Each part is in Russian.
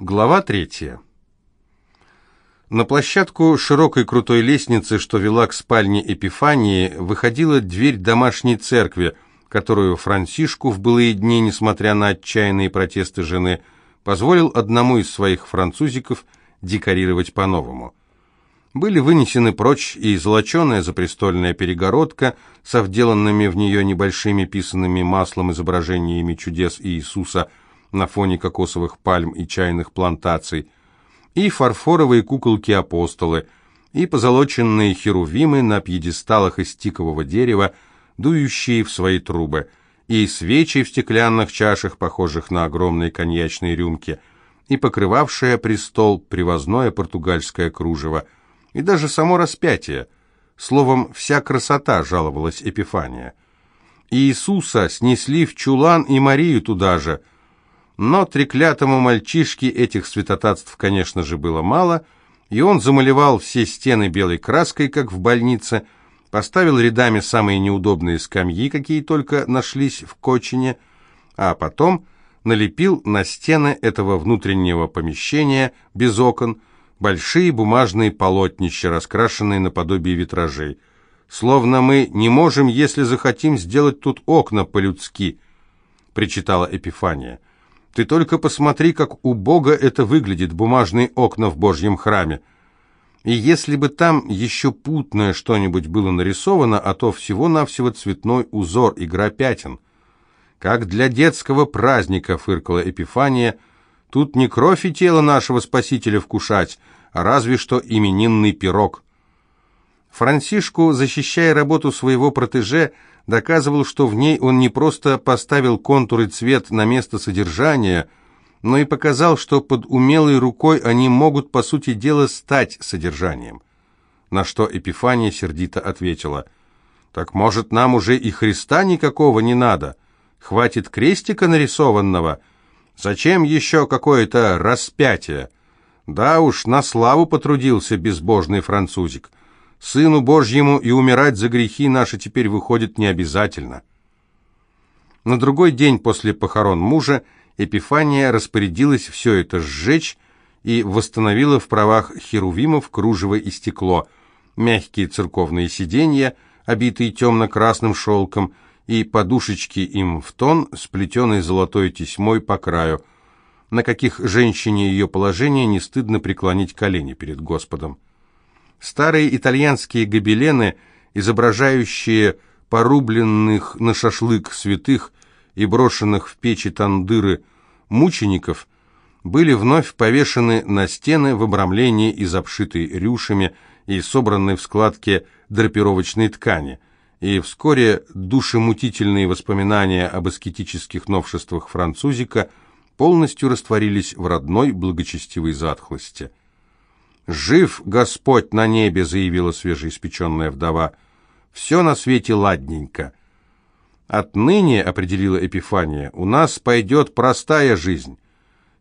Глава третья. На площадку широкой крутой лестницы, что вела к спальне Эпифании, выходила дверь домашней церкви, которую Франсишку в былые дни, несмотря на отчаянные протесты жены, позволил одному из своих французиков декорировать по-новому. Были вынесены прочь и золоченая запрестольная перегородка со вделанными в нее небольшими писанными маслом изображениями чудес Иисуса – на фоне кокосовых пальм и чайных плантаций, и фарфоровые куколки-апостолы, и позолоченные херувимы на пьедесталах из тикового дерева, дующие в свои трубы, и свечи в стеклянных чашах, похожих на огромные коньячные рюмки, и покрывавшее престол привозное португальское кружево, и даже само распятие. Словом, вся красота, жаловалась Эпифания. Иисуса снесли в чулан и Марию туда же – но треклятому мальчишке этих святотатств, конечно же, было мало, и он замалевал все стены белой краской, как в больнице, поставил рядами самые неудобные скамьи, какие только нашлись в Кочине, а потом налепил на стены этого внутреннего помещения без окон большие бумажные полотнища, раскрашенные наподобие витражей. Словно мы не можем, если захотим, сделать тут окна по-людски, причитала Эпифания. Ты только посмотри, как убого это выглядит, бумажные окна в Божьем храме. И если бы там еще путное что-нибудь было нарисовано, а то всего-навсего цветной узор, игра пятен. Как для детского праздника, фыркала Эпифания, тут не кровь и тело нашего Спасителя вкушать, а разве что именинный пирог. Франсишку, защищая работу своего протеже, доказывал, что в ней он не просто поставил контур и цвет на место содержания, но и показал, что под умелой рукой они могут, по сути дела, стать содержанием. На что Эпифания сердито ответила, «Так, может, нам уже и Христа никакого не надо? Хватит крестика нарисованного? Зачем еще какое-то распятие? Да уж, на славу потрудился безбожный французик». Сыну Божьему и умирать за грехи наши теперь выходит не обязательно. На другой день после похорон мужа Эпифания распорядилась все это сжечь и восстановила в правах херувимов кружево и стекло, мягкие церковные сиденья, обитые темно-красным шелком, и подушечки им в тон, сплетенной золотой тесьмой по краю, на каких женщине ее положение не стыдно преклонить колени перед Господом. Старые итальянские гобелены, изображающие порубленных на шашлык святых и брошенных в печи тандыры мучеников, были вновь повешены на стены в обрамлении из обшитой рюшами и собранной в складке драпировочной ткани, и вскоре душемутительные воспоминания об аскетических новшествах французика полностью растворились в родной благочестивой затхлости. «Жив Господь на небе», — заявила свежеиспеченная вдова. «Все на свете ладненько». «Отныне», — определила Эпифания, — «у нас пойдет простая жизнь.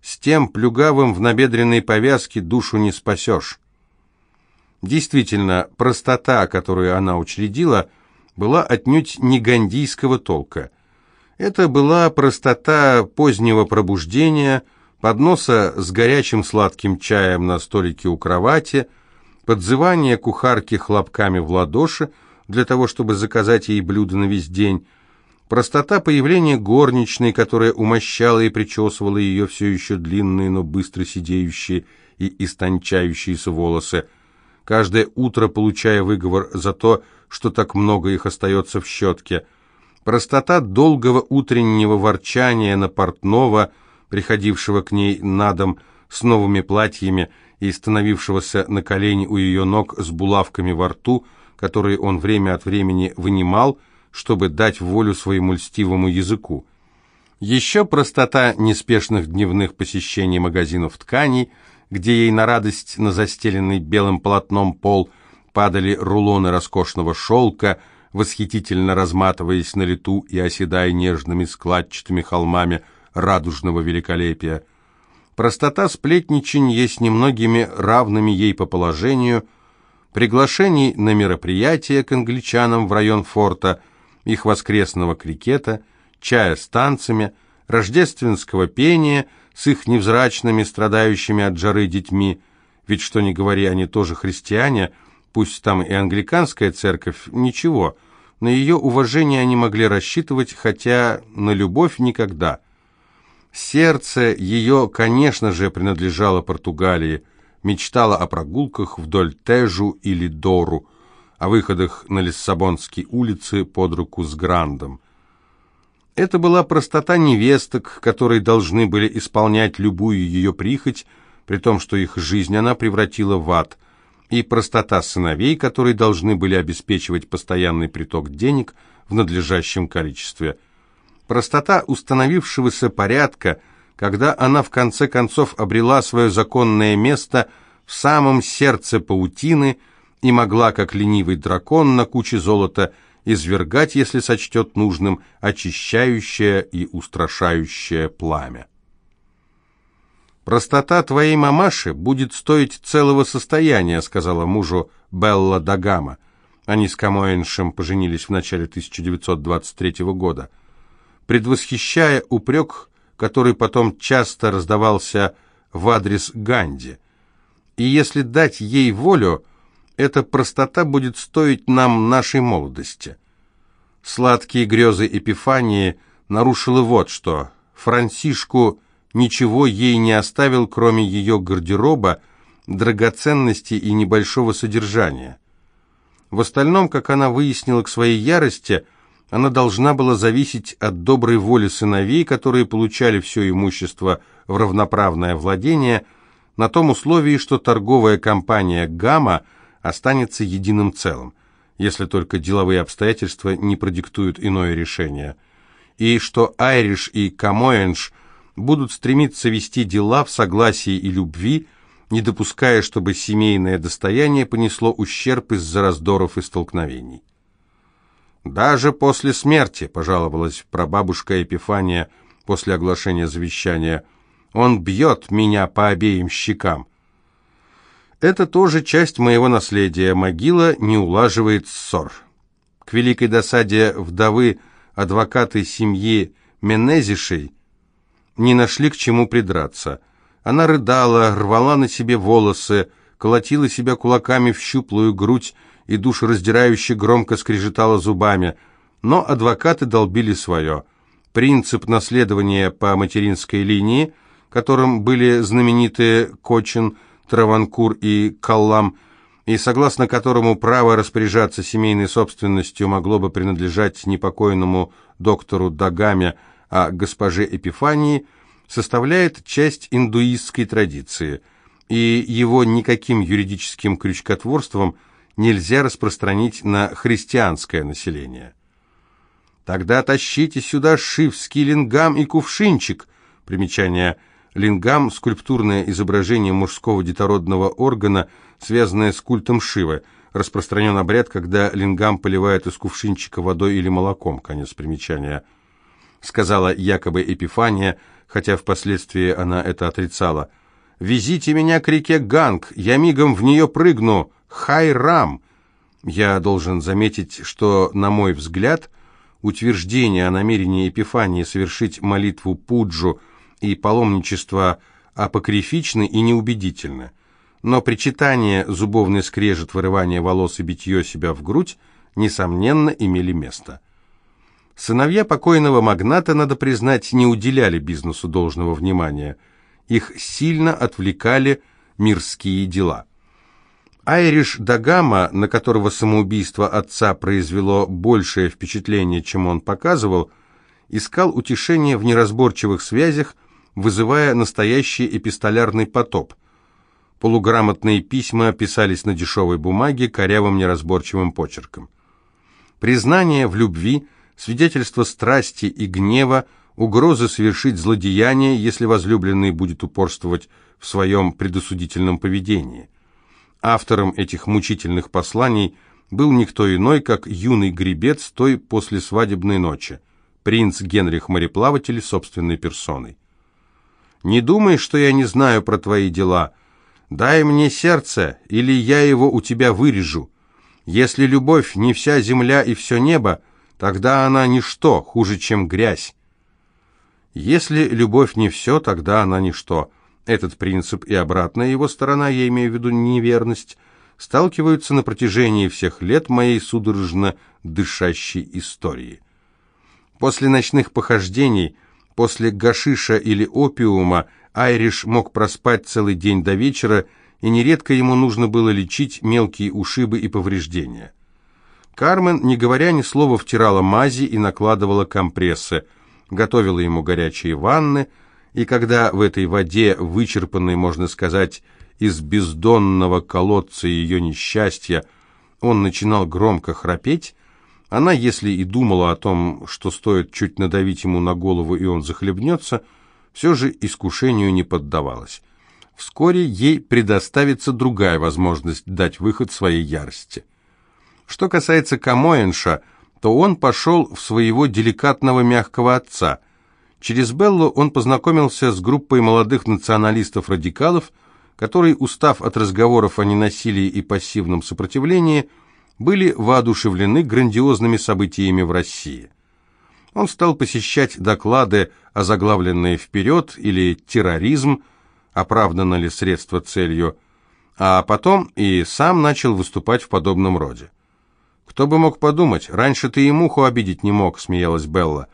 С тем плюгавым в набедренной повязке душу не спасешь». Действительно, простота, которую она учредила, была отнюдь не гандийского толка. Это была простота позднего пробуждения — подноса с горячим сладким чаем на столике у кровати, подзывание кухарки хлопками в ладоши для того, чтобы заказать ей блюдо на весь день, простота появления горничной, которая умощала и причесывала ее все еще длинные, но быстро сидеющие и истончающиеся волосы, каждое утро получая выговор за то, что так много их остается в щетке, простота долгого утреннего ворчания на портного – приходившего к ней на дом с новыми платьями и становившегося на колени у ее ног с булавками во рту, которые он время от времени вынимал, чтобы дать волю своему льстивому языку. Еще простота неспешных дневных посещений магазинов тканей, где ей на радость на застеленный белым полотном пол падали рулоны роскошного шелка, восхитительно разматываясь на лету и оседая нежными складчатыми холмами – радужного великолепия. Простота сплетничанья с немногими равными ей по положению, приглашений на мероприятия к англичанам в район форта, их воскресного крикета, чая с танцами, рождественского пения, с их невзрачными, страдающими от жары детьми, ведь что ни говори, они тоже христиане, пусть там и англиканская церковь, ничего, на ее уважение они могли рассчитывать, хотя на любовь никогда. Сердце ее, конечно же, принадлежало Португалии, мечтала о прогулках вдоль Тежу или Дору, о выходах на Лиссабонские улицы под руку с Грандом. Это была простота невесток, которые должны были исполнять любую ее прихоть, при том, что их жизнь она превратила в ад, и простота сыновей, которые должны были обеспечивать постоянный приток денег в надлежащем количестве. Простота установившегося порядка, когда она в конце концов обрела свое законное место в самом сердце паутины и могла, как ленивый дракон на куче золота, извергать, если сочтет нужным, очищающее и устрашающее пламя. «Простота твоей мамаши будет стоить целого состояния», сказала мужу Белла Дагама. Они с Камоэншем поженились в начале 1923 года. Предвосхищая упрек, который потом часто раздавался в адрес Ганди. И если дать ей волю, эта простота будет стоить нам нашей молодости. Сладкие грезы Эпифании нарушило вот что. Франсишку ничего ей не оставил, кроме ее гардероба, драгоценностей и небольшого содержания. В остальном, как она выяснила к своей ярости, она должна была зависеть от доброй воли сыновей, которые получали все имущество в равноправное владение, на том условии, что торговая компания «Гамма» останется единым целым, если только деловые обстоятельства не продиктуют иное решение, и что Айриш и Камоэнш будут стремиться вести дела в согласии и любви, не допуская, чтобы семейное достояние понесло ущерб из-за раздоров и столкновений. «Даже после смерти», — пожаловалась прабабушка Эпифания после оглашения завещания, — «он бьет меня по обеим щекам». Это тоже часть моего наследия. Могила не улаживает ссор. К великой досаде вдовы адвокаты семьи Менезишей не нашли к чему придраться. Она рыдала, рвала на себе волосы, колотила себя кулаками в щуплую грудь и душераздирающе громко скрежетала зубами. Но адвокаты долбили свое. Принцип наследования по материнской линии, которым были знамениты Кочин, Траванкур и Каллам, и согласно которому право распоряжаться семейной собственностью могло бы принадлежать непокойному доктору Дагаме, а госпоже Эпифании, составляет часть индуистской традиции, и его никаким юридическим крючкотворством нельзя распространить на христианское население. Тогда тащите сюда шивский лингам и кувшинчик. Примечание – Лингам – скульптурное изображение мужского детородного органа, связанное с культом Шивы. Распространен обряд, когда лингам поливают из кувшинчика водой или молоком. Конец примечания. Сказала якобы Эпифания, хотя впоследствии она это отрицала. «Везите меня к реке Ганг, я мигом в нее прыгну! Хайрам!» Я должен заметить, что, на мой взгляд, утверждение о намерении Эпифании совершить молитву Пуджу – и паломничество апокрифичны и неубедительны. Но причитание, зубовный скрежет, вырывание волос и битье себя в грудь, несомненно, имели место. Сыновья покойного магната, надо признать, не уделяли бизнесу должного внимания. Их сильно отвлекали мирские дела. Айриш Дагама, на которого самоубийство отца произвело большее впечатление, чем он показывал, искал утешение в неразборчивых связях, вызывая настоящий эпистолярный потоп. Полуграмотные письма писались на дешевой бумаге корявым неразборчивым почерком. Признание в любви, свидетельство страсти и гнева, угрозы совершить злодеяние, если возлюбленный будет упорствовать в своем предосудительном поведении. Автором этих мучительных посланий был никто иной, как юный гребец той послесвадебной ночи, принц Генрих Мореплаватель собственной персоной. Не думай, что я не знаю про твои дела. Дай мне сердце, или я его у тебя вырежу. Если любовь не вся земля и все небо, тогда она ничто, хуже, чем грязь. Если любовь не все, тогда она ничто. Этот принцип и обратная его сторона, я имею в виду неверность, сталкиваются на протяжении всех лет моей судорожно дышащей истории. После ночных похождений, после гашиша или опиума, Айриш мог проспать целый день до вечера, и нередко ему нужно было лечить мелкие ушибы и повреждения. Кармен, не говоря ни слова, втирала мази и накладывала компрессы, готовила ему горячие ванны, и когда в этой воде, вычерпанной, можно сказать, из бездонного колодца ее несчастья, он начинал громко храпеть, она, если и думала о том, что стоит чуть надавить ему на голову, и он захлебнется, все же искушению не поддавалась. Вскоре ей предоставится другая возможность дать выход своей ярости. Что касается Камоэнша, то он пошел в своего деликатного мягкого отца. Через Беллу он познакомился с группой молодых националистов-радикалов, которые, устав от разговоров о ненасилии и пассивном сопротивлении, были воодушевлены грандиозными событиями в России. Он стал посещать доклады, озаглавленные «Вперед» или «Терроризм», оправдано ли средство целью, а потом и сам начал выступать в подобном роде. «Кто бы мог подумать, раньше ты и муху обидеть не мог», — смеялась Белла.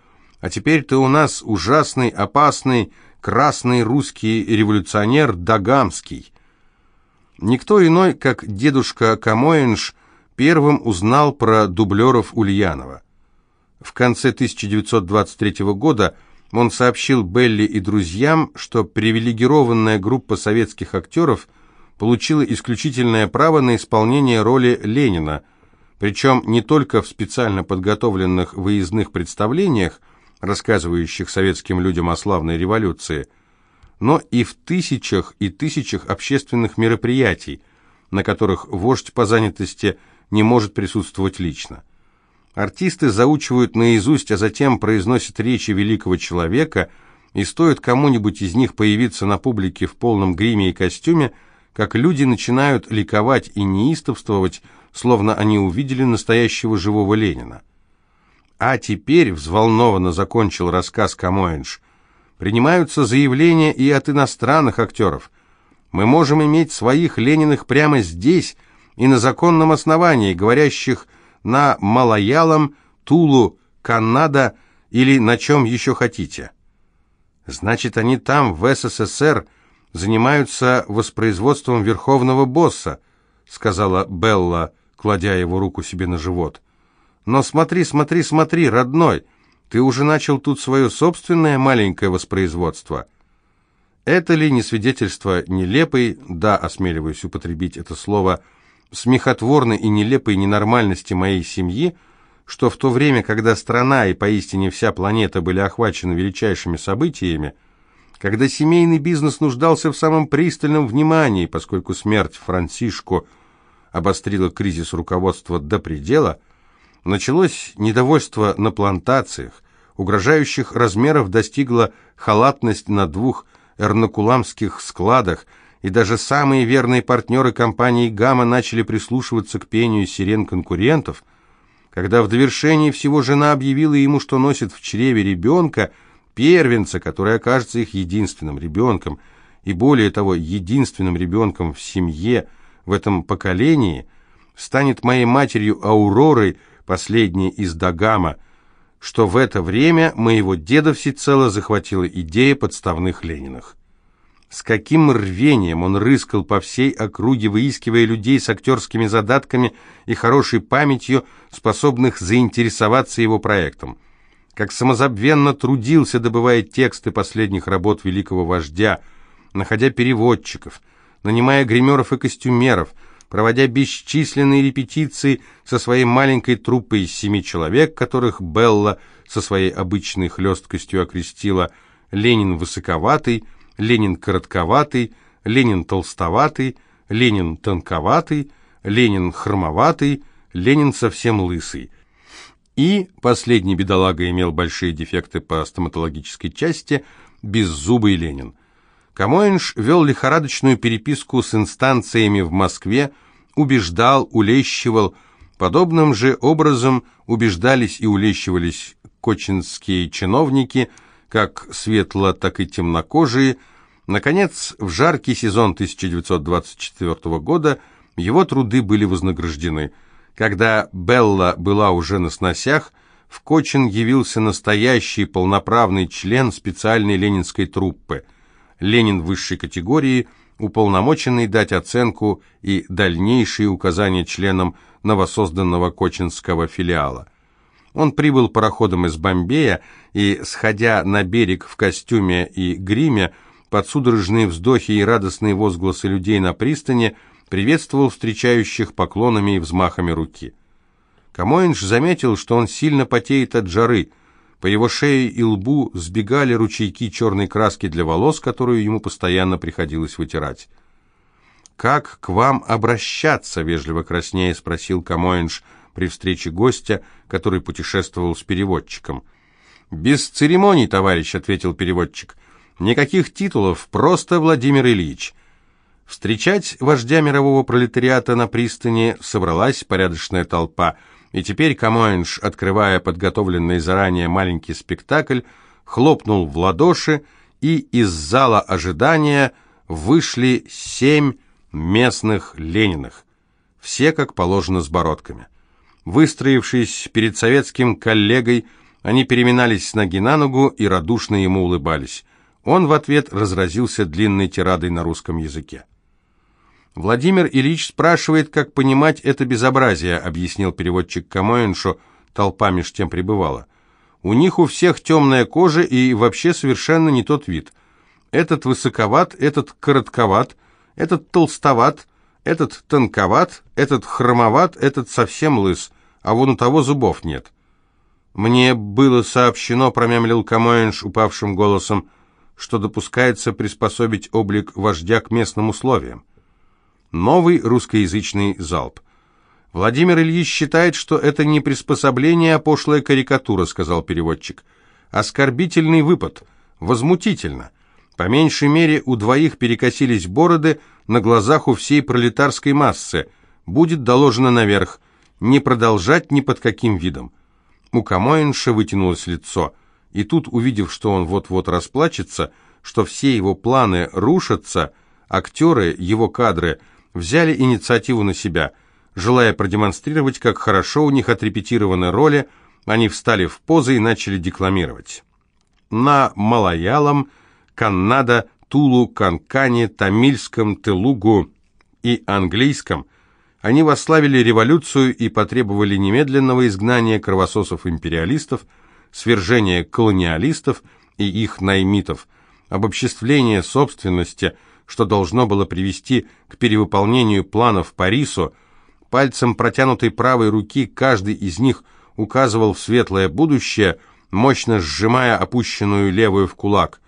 «А теперь ты у нас ужасный, опасный, красный русский революционер Дагамский». Никто иной, как дедушка Камоинш, первым узнал про дублеров Ульянова. В конце 1923 года он сообщил Белли и друзьям, что привилегированная группа советских актеров получила исключительное право на исполнение роли Ленина, причем не только в специально подготовленных выездных представлениях, рассказывающих советским людям о славной революции, но и в тысячах и тысячах общественных мероприятий, на которых вождь по занятости – не может присутствовать лично. Артисты заучивают наизусть, а затем произносят речи великого человека, и стоит кому-нибудь из них появиться на публике в полном гриме и костюме, как люди начинают ликовать и неистовствовать, словно они увидели настоящего живого Ленина. А теперь, взволнованно закончил рассказ Камоэнш, принимаются заявления и от иностранных актеров. Мы можем иметь своих Лениных прямо здесь, и на законном основании, говорящих на малаялом, тулу, каннада или на чем еще хотите. Значит, они там, в СССР, занимаются воспроизводством верховного босса, сказала Белла, кладя его руку себе на живот. Но смотри, смотри, смотри, родной, ты уже начал тут свое собственное маленькое воспроизводство. Это ли не свидетельство нелепой, да, осмеливаюсь употребить это слово, смехотворной и нелепой ненормальности моей семьи, что в то время, когда страна и поистине вся планета были охвачены величайшими событиями, когда семейный бизнес нуждался в самом пристальном внимании, поскольку смерть Франсишко обострила кризис руководства до предела, началось недовольство на плантациях, угрожающих размеров достигла халатность на двух эрнакуламских складах – и даже самые верные партнеры компании «Гамма» начали прислушиваться к пению сирен конкурентов, когда в довершении всего жена объявила ему, что носит в чреве ребенка, первенца, который окажется их единственным ребенком, и более того, единственным ребенком в семье, в этом поколении, станет моей матерью Ауророй, последней из Дагама, что в это время моего деда всецело захватила идея подставных Лениных. С каким рвением он рыскал по всей округе, выискивая людей с актерскими задатками и хорошей памятью, способных заинтересоваться его проектом. Как самозабвенно трудился, добывая тексты последних работ великого вождя, находя переводчиков, нанимая гримеров и костюмеров, проводя бесчисленные репетиции со своей маленькой труппой из семи человек, которых Белла со своей обычной хлесткостью окрестила «Ленин высоковатый», Ленин коротковатый, Ленин толстоватый, Ленин тонковатый, Ленин хромоватый, Ленин совсем лысый. И последний бедолага имел большие дефекты по стоматологической части, беззубый Ленин. Камоинш вел лихорадочную переписку с инстанциями в Москве, убеждал, улещивал. Подобным же образом убеждались и улещивались кочинские чиновники – как светло, так и темнокожие. Наконец, в жаркий сезон 1924 года его труды были вознаграждены. Когда Белла была уже на сносях, в Кочин явился настоящий полноправный член специальной ленинской труппы. Ленин высшей категории, уполномоченный дать оценку и дальнейшие указания членам новосозданного кочинского филиала. Он прибыл пароходом из Бомбея и, сходя на берег в костюме и гриме, под судорожные вздохи и радостные возгласы людей на пристани, приветствовал встречающих поклонами и взмахами руки. Камоинж заметил, что он сильно потеет от жары. По его шее и лбу сбегали ручейки черной краски для волос, которую ему постоянно приходилось вытирать. «Как к вам обращаться?» — вежливо краснее спросил Камоинж при встрече гостя, который путешествовал с переводчиком. «Без церемоний, товарищ», — ответил переводчик. «Никаких титулов, просто Владимир Ильич». Встречать вождя мирового пролетариата на пристани собралась порядочная толпа, и теперь Камоинж, открывая подготовленный заранее маленький спектакль, хлопнул в ладоши, и из зала ожидания вышли семь местных Лениных, все, как положено, с бородками. Выстроившись перед советским коллегой, они переминались с ноги на ногу и радушно ему улыбались. Он в ответ разразился длинной тирадой на русском языке. «Владимир Ильич спрашивает, как понимать это безобразие», объяснил переводчик Камоиншу, толпа меж тем пребывала. «У них у всех темная кожа и вообще совершенно не тот вид. Этот высоковат, этот коротковат, этот толстоват, этот тонковат, этот хромоват, этот совсем лыс, а вон у того зубов нет. Мне было сообщено, промямлил Камоинш упавшим голосом, что допускается приспособить облик вождя к местным условиям. Новый русскоязычный залп. Владимир Ильич считает, что это не приспособление, а пошлая карикатура, сказал переводчик. Оскорбительный выпад. Возмутительно. По меньшей мере у двоих перекосились бороды на глазах у всей пролетарской массы. Будет доложено наверх. Не продолжать ни под каким видом. У Камоинша вытянулось лицо. И тут, увидев, что он вот-вот расплачется, что все его планы рушатся, актеры, его кадры, взяли инициативу на себя. Желая продемонстрировать, как хорошо у них отрепетированы роли, они встали в позы и начали декламировать. На малаялом каннада, тулу, канкане, тамильском, телугу и английском они восславили революцию и потребовали немедленного изгнания кровососов-империалистов, свержения колониалистов и их наймитов, обобществления собственности, что должно было привести к перевыполнению планов Парису, пальцем протянутой правой руки каждый из них указывал в светлое будущее, мощно сжимая опущенную левую в кулак.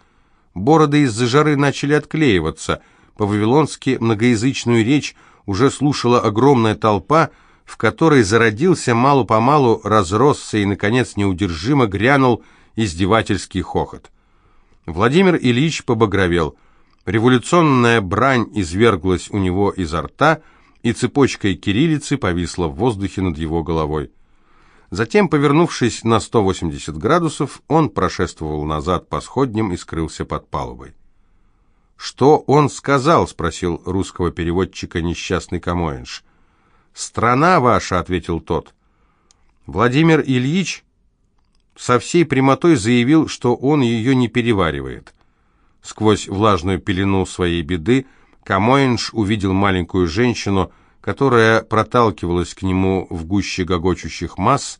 Бороды из-за жары начали отклеиваться. По-вавилонски многоязычную речь уже слушала огромная толпа, в которой зародился мало-помалу, разросся и, наконец, неудержимо грянул издевательский хохот. Владимир Ильич побагровел. Революционная брань изверглась у него изо рта, и цепочкой кириллицы повисла в воздухе над его головой. Затем, повернувшись на 180 градусов, он прошествовал назад по сходням и скрылся под палубой. «Что он сказал?» — спросил русского переводчика несчастный Камоинш. «Страна ваша», — ответил тот. Владимир Ильич со всей прямотой заявил, что он ее не переваривает. Сквозь влажную пелену своей беды Камоинш увидел маленькую женщину — которая проталкивалась к нему в гуще гогочущих масс,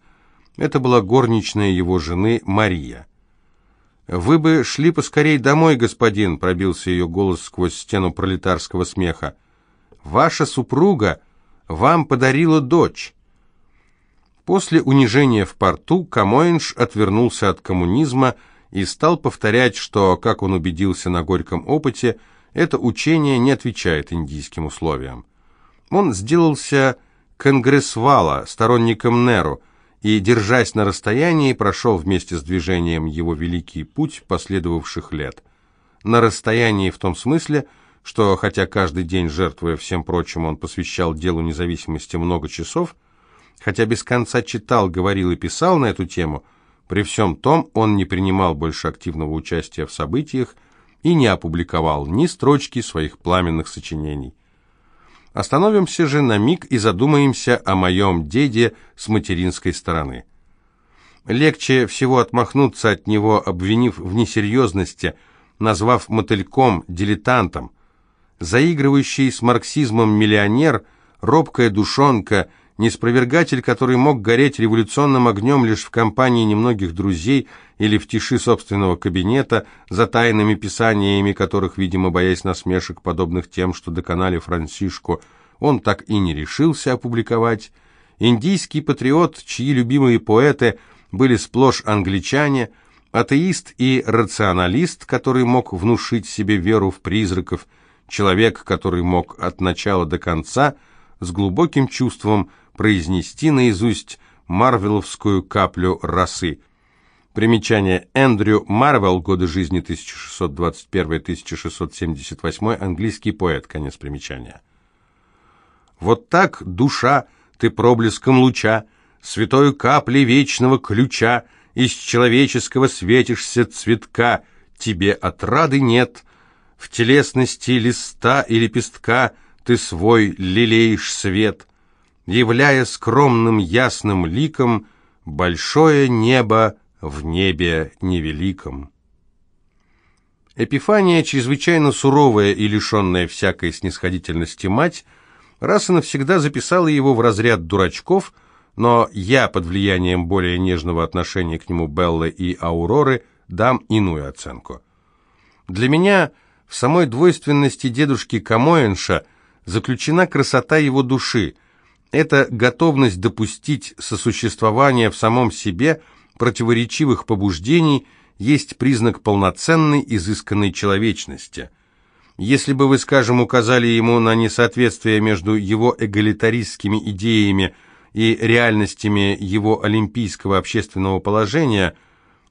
это была горничная его жены Мария. «Вы бы шли поскорей домой, господин», — пробился ее голос сквозь стену пролетарского смеха. «Ваша супруга вам подарила дочь». После унижения в порту Камоинш отвернулся от коммунизма и стал повторять, что, как он убедился на горьком опыте, это учение не отвечает индийским условиям. Он сделался конгрессвала, сторонником Неру, и, держась на расстоянии, прошел вместе с движением его великий путь последовавших лет. На расстоянии в том смысле, что, хотя каждый день, жертвуя всем прочим, он посвящал делу независимости много часов, хотя без конца читал, говорил и писал на эту тему, При всем том он не принимал больше активного участия в событиях и не опубликовал ни строчки своих пламенных сочинений. Остановимся же на миг и задумаемся о моем деде с материнской стороны. Легче всего отмахнуться от него, обвинив в несерьезности, назвав мотыльком, дилетантом. Заигрывающий с марксизмом миллионер, робкая душонка – неспровергатель, который мог гореть революционным огнем лишь в компании немногих друзей или в тиши собственного кабинета, за тайными писаниями которых, видимо, боясь насмешек, подобных тем, что доконали Франсишку, он так и не решился опубликовать, индийский патриот, чьи любимые поэты были сплошь англичане, атеист и рационалист, который мог внушить себе веру в призраков, человек, который мог от начала до конца с глубоким чувством произнести наизусть марвеловскую каплю росы. Примечание Эндрю Марвел, годы жизни 1621-1678, английский поэт, конец примечания. Вот так, душа, ты проблеском луча, святой капли вечного ключа, из человеческого светишься цветка, тебе отрады нет, в телесности листа и лепестка ты свой лелеешь свет — являя скромным ясным ликом большое небо в небе невеликом. Эпифания, чрезвычайно суровая и лишенная всякой снисходительности мать, раз и навсегда записала его в разряд дурачков, но я, под влиянием более нежного отношения к нему Беллы и Ауроры, дам иную оценку. Для меня в самой двойственности дедушки Камоэнша заключена красота его души – эта готовность допустить сосуществование в самом себе противоречивых побуждений есть признак полноценной изысканной человечности. Если бы вы, скажем, указали ему на несоответствие между его эгалитаристскими идеями и реальностями его олимпийского общественного положения,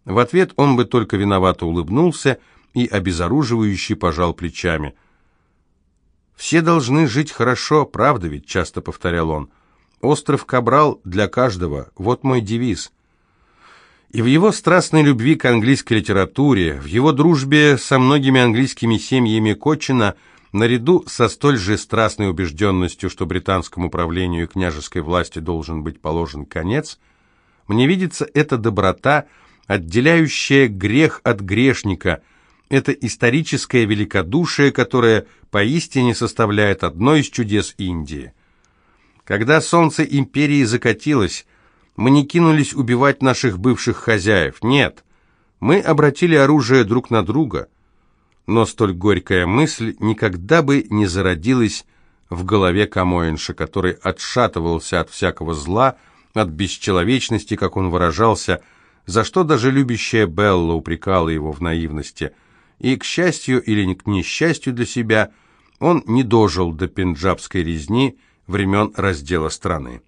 в ответ он бы только виновато улыбнулся и обезоруживающе пожал плечами – «Все должны жить хорошо, правда ведь?» – часто повторял он. «Остров Кабрал для каждого. Вот мой девиз». И в его страстной любви к английской литературе, в его дружбе со многими английскими семьями Кочина, наряду со столь же страстной убежденностью, что британскому правлению и княжеской власти должен быть положен конец, мне видится эта доброта, отделяющая грех от грешника – это историческое великодушие, которое поистине составляет одно из чудес Индии. Когда солнце империи закатилось, мы не кинулись убивать наших бывших хозяев, нет, мы обратили оружие друг на друга, но столь горькая мысль никогда бы не зародилась в голове Камоинша, который отшатывался от всякого зла, от бесчеловечности, как он выражался, за что даже любящая Белла упрекала его в наивности – и, к счастью или к несчастью для себя, он не дожил до пенджабской резни времен раздела страны.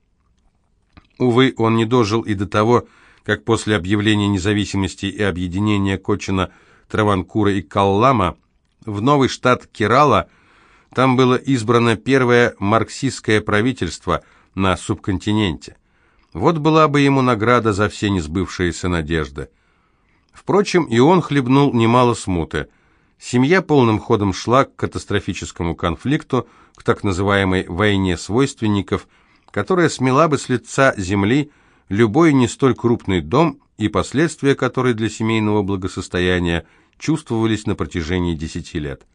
Увы, он не дожил и до того, как после объявления независимости и объединения Кочина, Траванкура и Каллама в новый штат Керала там было избрано первое марксистское правительство на субконтиненте. Вот была бы ему награда за все несбывшиеся надежды. Впрочем, и он хлебнул немало смуты. Семья полным ходом шла к катастрофическому конфликту, к так называемой «войне свойственников», которая смела бы с лица земли любой не столь крупный дом и последствия которой для семейного благосостояния чувствовались на протяжении десяти лет.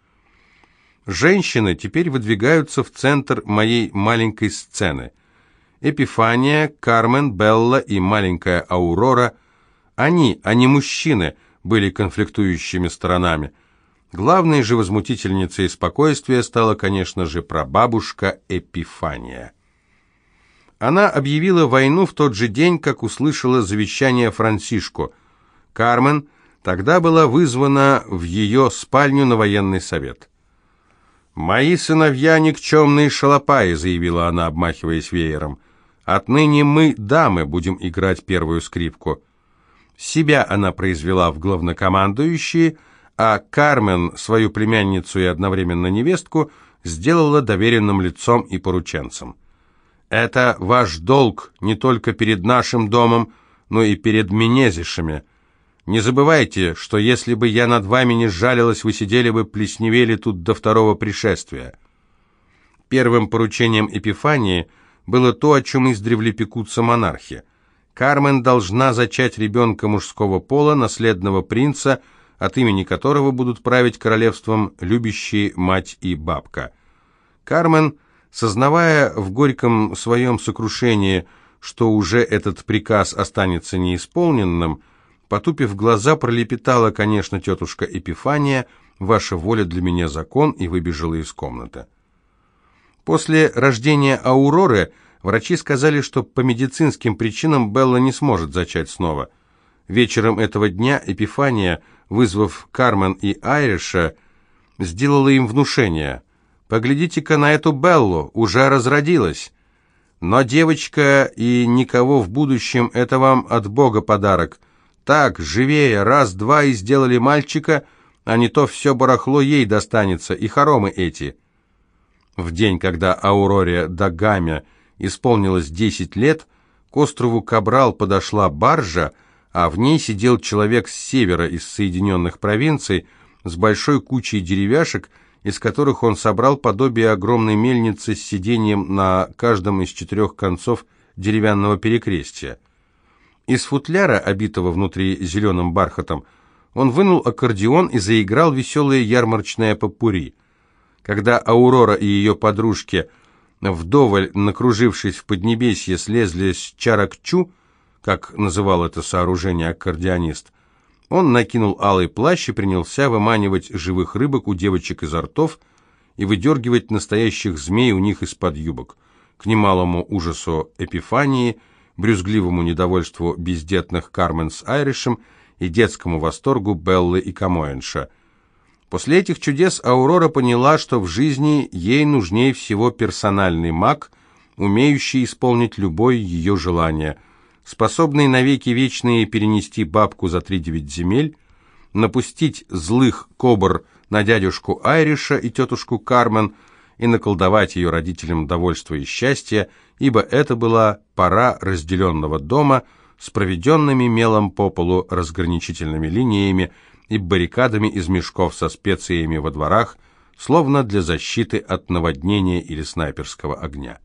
Женщины теперь выдвигаются в центр моей маленькой сцены. Эпифания, Кармен, Белла и маленькая Аурора – они, а не мужчины, были конфликтующими сторонами. Главной же возмутительницей спокойствия стала, конечно же, прабабушка Эпифания. Она объявила войну в тот же день, как услышала завещание Франсишко. Кармен тогда была вызвана в ее спальню на военный совет. «Мои сыновья никчемные шалопаи», — заявила она, обмахиваясь веером. «Отныне мы, дамы, будем играть первую скрипку». Себя она произвела в главнокомандующие, а Кармен, свою племянницу и одновременно невестку, сделала доверенным лицом и порученцем. «Это ваш долг не только перед нашим домом, но и перед Менезишами. Не забывайте, что если бы я над вами не сжалилась, вы сидели бы, плесневели тут до второго пришествия». Первым поручением Эпифании было то, о чем издревле пекутся монархи. Кармен должна зачать ребенка мужского пола, наследного принца, от имени которого будут править королевством любящие мать и бабка. Кармен, сознавая в горьком своем сокрушении, что уже этот приказ останется неисполненным, потупив глаза, пролепетала, конечно, тетушка Эпифания, «Ваша воля для меня закон», и выбежала из комнаты. После рождения Ауроры врачи сказали, что по медицинским причинам Белла не сможет зачать снова. Вечером этого дня Эпифания, вызвав Кармен и Айриша, сделала им внушение. «Поглядите-ка на эту Беллу, уже разродилась. Но девочка и никого в будущем, это вам от Бога подарок. Так, живее, раз-два и сделали мальчика, а не то все барахло ей достанется, и хоромы эти». В день, когда Ауроре Дагаме исполнилось 10 лет, к острову Кабрал подошла баржа, а в ней сидел человек с севера из Соединенных провинций с большой кучей деревяшек, из которых он собрал подобие огромной мельницы с сиденьем на каждом из четырех концов деревянного перекрестия. Из футляра, обитого внутри зеленым бархатом, он вынул аккордеон и заиграл веселое ярмарочное попури. Когда Аурора и ее подружки, вдоволь накружившись в Поднебесье, слезли с Чаракчу, как называл это сооружение аккордеонист, он накинул алый плащ и принялся выманивать живых рыбок у девочек изо ртов и выдергивать настоящих змей у них из-под юбок. К немалому ужасу Эпифании, брюзгливому недовольству бездетных Кармен с Айришем и детскому восторгу Беллы и Камоэнша – После этих чудес Аурора поняла, что в жизни ей нужнее всего персональный маг, умеющий исполнить любое ее желание, способный навеки вечные перенести бабку за три девять земель, напустить злых кобр на дядюшку Айриша и тетушку Кармен и наколдовать ее родителям довольство и счастье, ибо это была пора разделенного дома с проведенными мелом по полу разграничительными линиями, и баррикадами из мешков со специями во дворах, словно для защиты от наводнения или снайперского огня.